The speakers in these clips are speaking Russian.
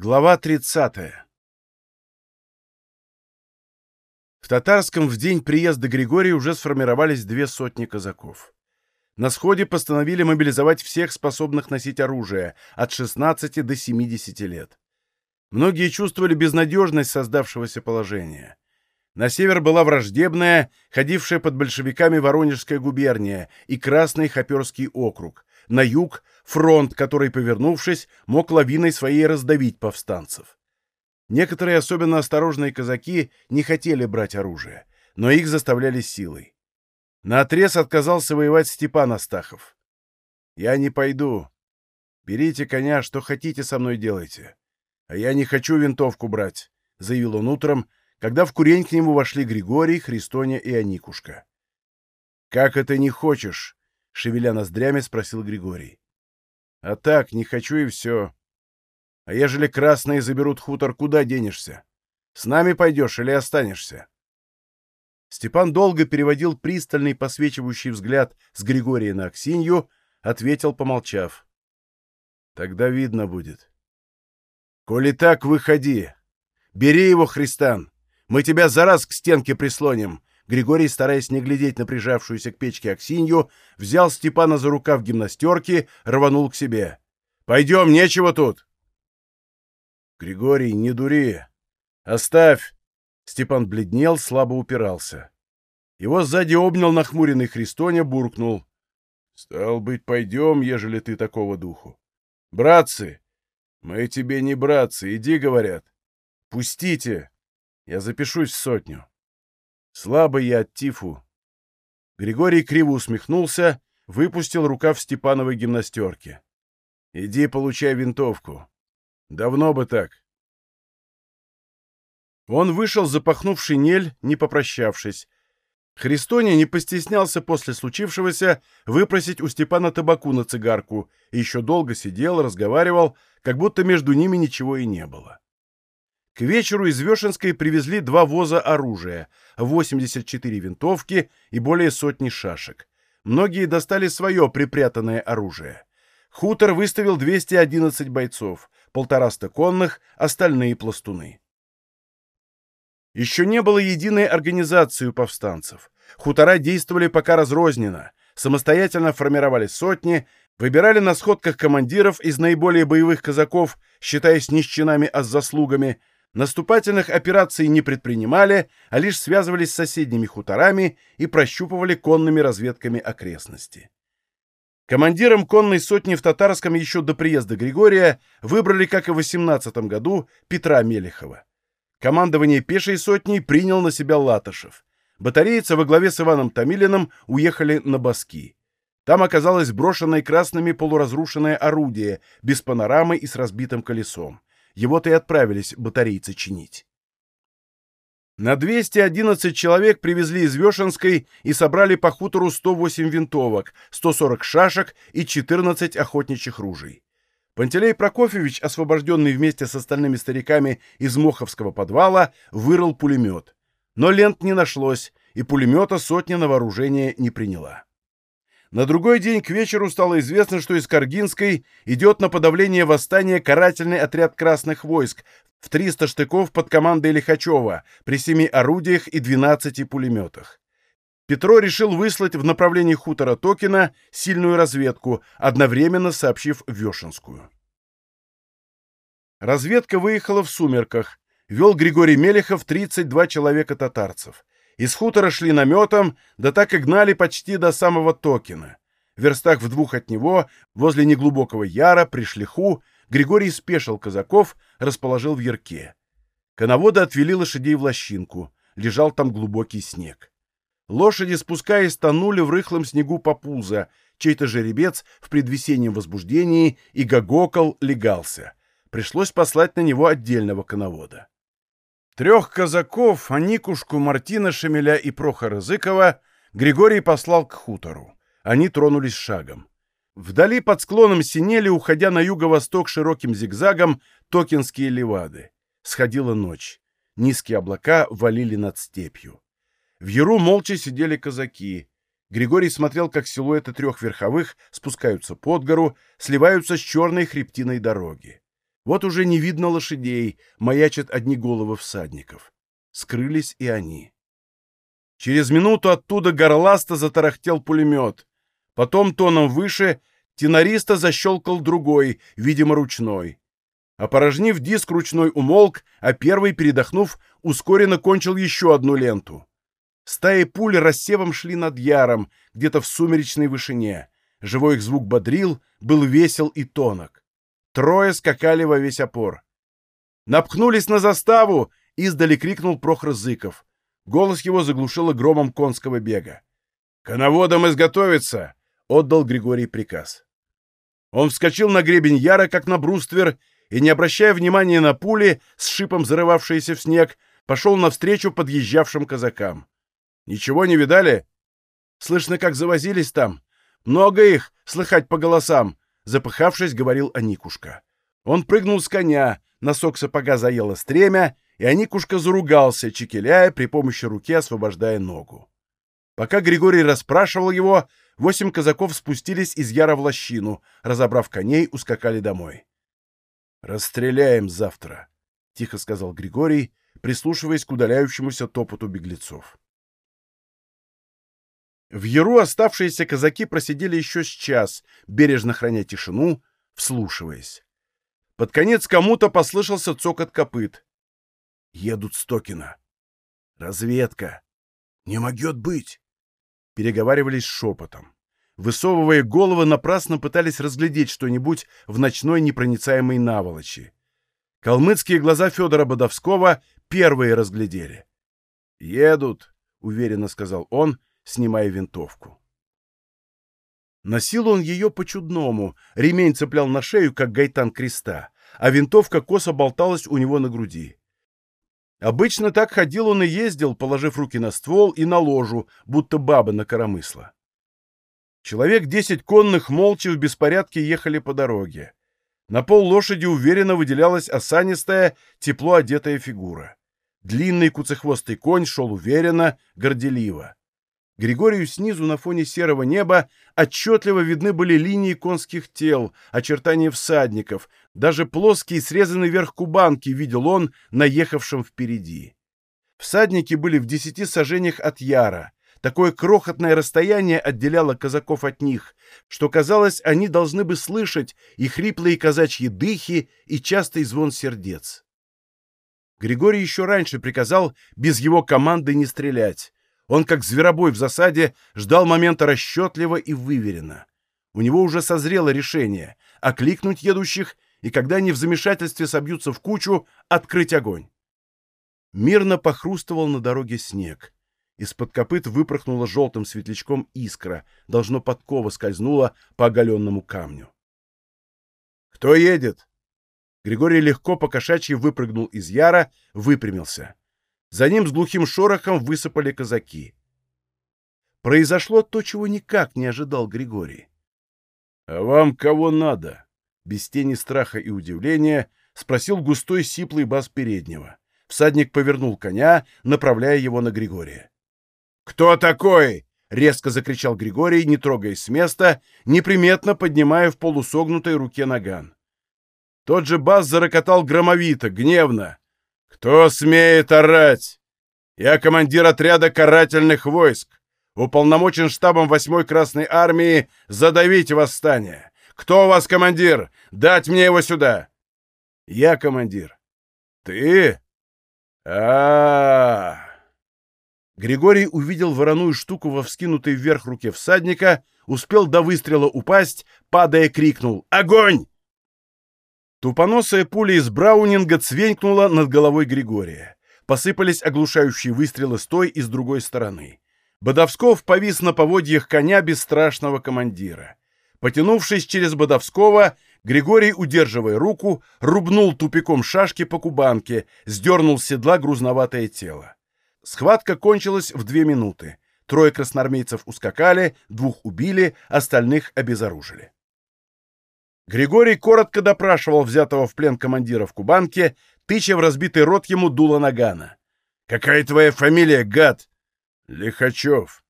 Глава 30. В Татарском в день приезда Григория уже сформировались две сотни казаков. На сходе постановили мобилизовать всех способных носить оружие от 16 до 70 лет. Многие чувствовали безнадежность создавшегося положения. На север была враждебная, ходившая под большевиками Воронежская губерния и Красный Хоперский округ, на юг — фронт, который, повернувшись, мог лавиной своей раздавить повстанцев. Некоторые особенно осторожные казаки не хотели брать оружие, но их заставляли силой. Наотрез отказался воевать Степан Астахов. «Я не пойду. Берите коня, что хотите со мной делайте. А я не хочу винтовку брать», — заявил он утром, когда в курень к нему вошли Григорий, Христоня и Аникушка. «Как это не хочешь?» — шевеля ноздрями спросил Григорий. «А так, не хочу и все. А ежели красные заберут хутор, куда денешься? С нами пойдешь или останешься?» Степан долго переводил пристальный посвечивающий взгляд с Григория на Аксинью, ответил, помолчав. «Тогда видно будет». «Коли так, выходи. Бери его, Христан. Мы тебя за раз к стенке прислоним. Григорий, стараясь не глядеть на прижавшуюся к печке Аксинью, взял Степана за рукав гимнастерки, рванул к себе. «Пойдем, нечего тут!» «Григорий, не дури! Оставь!» Степан бледнел, слабо упирался. Его сзади обнял нахмуренный Христоня, буркнул. «Стал быть, пойдем, ежели ты такого духу. Братцы! Мы тебе не братцы, иди, говорят. Пустите! Я запишусь в сотню. Слабый я от тифу. Григорий криво усмехнулся, выпустил рукав Степановой гимнастерки. Иди, получай винтовку. Давно бы так. Он вышел, запахнув шинель, не попрощавшись. Христоня не постеснялся после случившегося выпросить у Степана табаку на цигарку и еще долго сидел, разговаривал, как будто между ними ничего и не было. К вечеру из Вешенской привезли два воза оружия, 84 винтовки и более сотни шашек. Многие достали свое припрятанное оружие. Хутор выставил 211 бойцов, полтораста конных, остальные пластуны. Еще не было единой организации у повстанцев. Хутора действовали пока разрозненно, самостоятельно формировали сотни, выбирали на сходках командиров из наиболее боевых казаков, считаясь не с чинами, а с заслугами, наступательных операций не предпринимали, а лишь связывались с соседними хуторами и прощупывали конными разведками окрестности. Командиром конной сотни в Татарском еще до приезда Григория выбрали, как и в 18 году, Петра Мелехова. Командование пешей сотней принял на себя Латышев. Батарейцы во главе с Иваном Томилиным уехали на Баски. Там оказалось брошенное красными полуразрушенное орудие, без панорамы и с разбитым колесом. Его-то и отправились батарейцы чинить. На 211 человек привезли из Вешенской и собрали по хутору 108 винтовок, 140 шашек и 14 охотничьих ружей. Пантелей Прокофьевич, освобожденный вместе с остальными стариками из Моховского подвала, вырыл пулемет. Но лент не нашлось, и пулемета сотня на вооружение не приняла. На другой день к вечеру стало известно, что из Каргинской идет на подавление восстания карательный отряд красных войск в 300 штыков под командой Лихачева при семи орудиях и 12 пулеметах. Петро решил выслать в направлении хутора Токина сильную разведку, одновременно сообщив Вешенскую. Разведка выехала в сумерках. Вел Григорий Мелехов 32 человека татарцев. Из хутора шли наметом, да так и гнали почти до самого Токина. В верстах в двух от него, возле неглубокого яра, при шлиху, Григорий спешил казаков, расположил в ярке. Коноводы отвели лошадей в лощинку. Лежал там глубокий снег. Лошади, спускаясь, тонули в рыхлом снегу по пузо. Чей-то жеребец в предвесеннем возбуждении и гогокал легался. Пришлось послать на него отдельного коновода. Трех казаков, Аникушку, Мартина Шемеля и Прохора Зыкова, Григорий послал к хутору. Они тронулись шагом. Вдали под склоном синели, уходя на юго-восток широким зигзагом, токинские левады. Сходила ночь. Низкие облака валили над степью. В яру молча сидели казаки. Григорий смотрел, как силуэты трех верховых спускаются под гору, сливаются с черной хребтиной дороги. Вот уже не видно лошадей, маячат одни головы всадников. Скрылись и они. Через минуту оттуда горласто затарахтел пулемет. Потом тоном выше тенориста защелкал другой, видимо, ручной. Опорожнив диск, ручной умолк, а первый, передохнув, ускоренно кончил еще одну ленту. Стаи пуль рассевом шли над Яром, где-то в сумеречной вышине. Живой их звук бодрил, был весел и тонок. Трое скакали во весь опор. «Напхнулись на заставу!» — издали крикнул Прохор Зыков. Голос его заглушило громом конского бега. «Коноводам изготовиться!» — отдал Григорий приказ. Он вскочил на гребень Яра, как на бруствер, и, не обращая внимания на пули, с шипом зарывавшиеся в снег, пошел навстречу подъезжавшим казакам. «Ничего не видали?» «Слышно, как завозились там. Много их, слыхать по голосам», — запыхавшись, говорил Аникушка. Он прыгнул с коня, носок сапога заело стремя, и Аникушка заругался, чекеляя при помощи руки, освобождая ногу. Пока Григорий расспрашивал его, восемь казаков спустились из Яра в лощину, разобрав коней, ускакали домой. «Расстреляем завтра», — тихо сказал Григорий, прислушиваясь к удаляющемуся топоту беглецов. В Яру оставшиеся казаки просидели еще с час, бережно храня тишину, вслушиваясь. Под конец кому-то послышался цокот копыт. «Едут Стокина. Разведка. Не могет быть!» Переговаривались шепотом высовывая головы, напрасно пытались разглядеть что-нибудь в ночной непроницаемой наволочи. Калмыцкие глаза Федора Бодовского первые разглядели. «Едут», — уверенно сказал он, снимая винтовку. Носил он ее по-чудному, ремень цеплял на шею, как гайтан креста, а винтовка косо болталась у него на груди. Обычно так ходил он и ездил, положив руки на ствол и на ложу, будто баба на коромысло. Человек десять конных молча в беспорядке ехали по дороге. На пол лошади уверенно выделялась осанистая, тепло одетая фигура. Длинный куцехвостый конь шел уверенно, горделиво. Григорию снизу на фоне серого неба отчетливо видны были линии конских тел, очертания всадников, даже плоские срезанный верх кубанки видел он, наехавшим впереди. Всадники были в десяти сажениях от Яра, Такое крохотное расстояние отделяло казаков от них, что, казалось, они должны бы слышать и хриплые казачьи дыхи, и частый звон сердец. Григорий еще раньше приказал без его команды не стрелять. Он, как зверобой в засаде, ждал момента расчетливо и выверенно. У него уже созрело решение — окликнуть едущих, и когда они в замешательстве собьются в кучу, открыть огонь. Мирно похрустывал на дороге снег. Из-под копыт выпорхнула желтым светлячком искра, должно подкова скользнула по оголенному камню. «Кто едет?» Григорий легко по кошачьи выпрыгнул из яра, выпрямился. За ним с глухим шорохом высыпали казаки. Произошло то, чего никак не ожидал Григорий. «А вам кого надо?» Без тени страха и удивления спросил густой сиплый бас переднего. Всадник повернул коня, направляя его на Григория. «Кто такой?» — резко закричал Григорий, не трогаясь с места, неприметно поднимая в полусогнутой руке наган. Тот же бас зарокотал громовито, гневно. «Кто смеет орать? Я командир отряда карательных войск. Уполномочен штабом 8-й Красной Армии задавить восстание. Кто у вас командир? Дать мне его сюда!» «Я командир». «Ты? а, -а, -а Григорий увидел вороную штуку во вскинутой вверх руке всадника, успел до выстрела упасть, падая, крикнул «Огонь!». Тупоносая пуля из Браунинга цвенькнула над головой Григория. Посыпались оглушающие выстрелы с той и с другой стороны. Бодовсков повис на поводьях коня бесстрашного командира. Потянувшись через Бодовского, Григорий, удерживая руку, рубнул тупиком шашки по кубанке, сдернул с седла грузноватое тело. Схватка кончилась в две минуты. Трое красноармейцев ускакали, двух убили, остальных обезоружили. Григорий коротко допрашивал взятого в плен командира в Кубанке, тыча в разбитый рот ему дуло нагана. «Какая твоя фамилия, гад?» «Лихачев».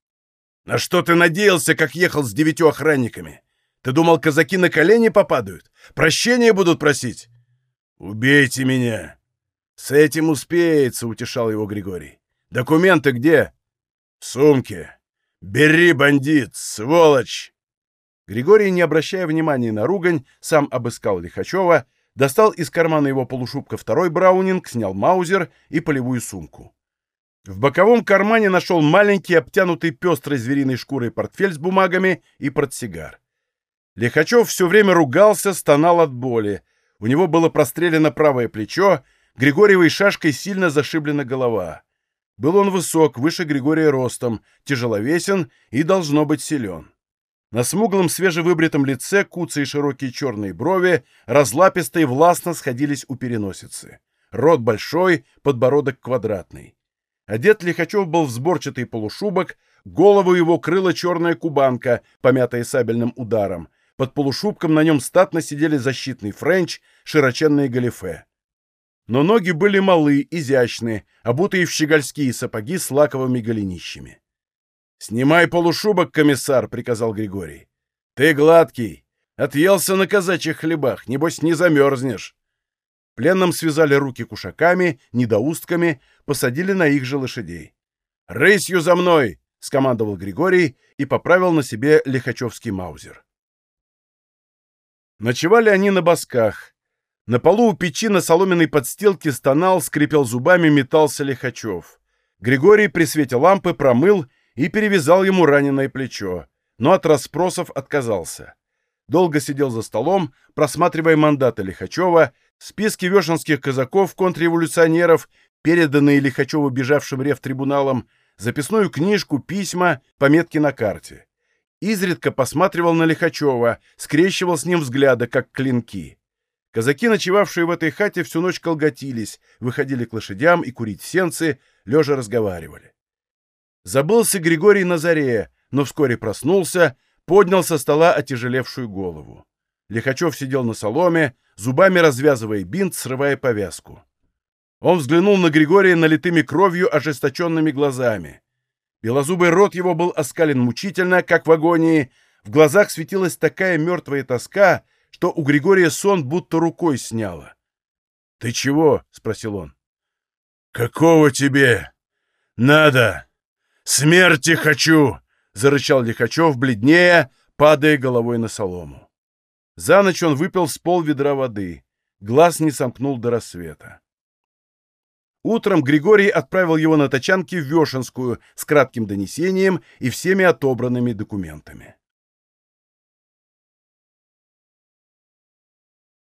«На что ты надеялся, как ехал с девятью охранниками? Ты думал, казаки на колени попадают? Прощения будут просить?» «Убейте меня!» «С этим успеется», — утешал его Григорий. «Документы где?» «В сумке. Бери, бандит, сволочь!» Григорий, не обращая внимания на ругань, сам обыскал Лихачева, достал из кармана его полушубка второй браунинг, снял маузер и полевую сумку. В боковом кармане нашел маленький, обтянутый пестрой звериной шкурой портфель с бумагами и портсигар. Лихачев все время ругался, стонал от боли. У него было прострелено правое плечо, Григорьевой шашкой сильно зашиблена голова. Был он высок, выше Григория ростом, тяжеловесен и должно быть силен. На смуглом свежевыбритом лице куцые широкие черные брови, разлапистые властно сходились у переносицы. Рот большой, подбородок квадратный. Одет Лихачев был в сборчатый полушубок, голову его крыла черная кубанка, помятая сабельным ударом. Под полушубком на нем статно сидели защитный френч, широченные галифе. Но ноги были малы, изящны, обутые в щегольские сапоги с лаковыми голенищами. «Снимай полушубок, комиссар», — приказал Григорий. «Ты гладкий. Отъелся на казачьих хлебах, небось не замерзнешь». Пленным связали руки кушаками, недоустками, посадили на их же лошадей. «Рысью за мной!» — скомандовал Григорий и поправил на себе лихачевский маузер. Ночевали они на босках. На полу у печи на соломенной подстилке стонал, скрипел зубами, метался Лихачев. Григорий при свете лампы промыл и перевязал ему раненое плечо, но от расспросов отказался. Долго сидел за столом, просматривая мандаты Лихачева, списки вешенских казаков-контрреволюционеров, переданные Лихачеву бежавшим рефтрибуналом, записную книжку, письма, пометки на карте. Изредка посматривал на Лихачева, скрещивал с ним взгляды, как клинки. Казаки, ночевавшие в этой хате, всю ночь колготились, выходили к лошадям и курить сенцы, лежа разговаривали. Забылся Григорий на заре, но вскоре проснулся, поднял со стола отяжелевшую голову. Лихачев сидел на соломе, зубами развязывая бинт, срывая повязку. Он взглянул на Григория налитыми кровью ожесточенными глазами. Белозубый рот его был оскален мучительно, как в агонии, в глазах светилась такая мертвая тоска, что у Григория сон будто рукой сняло. — Ты чего? — спросил он. — Какого тебе? Надо! «Смерти хочу!» — зарычал Лихачев, бледнее, падая головой на солому. За ночь он выпил с пол ведра воды. Глаз не сомкнул до рассвета. Утром Григорий отправил его на тачанке в Вешенскую с кратким донесением и всеми отобранными документами.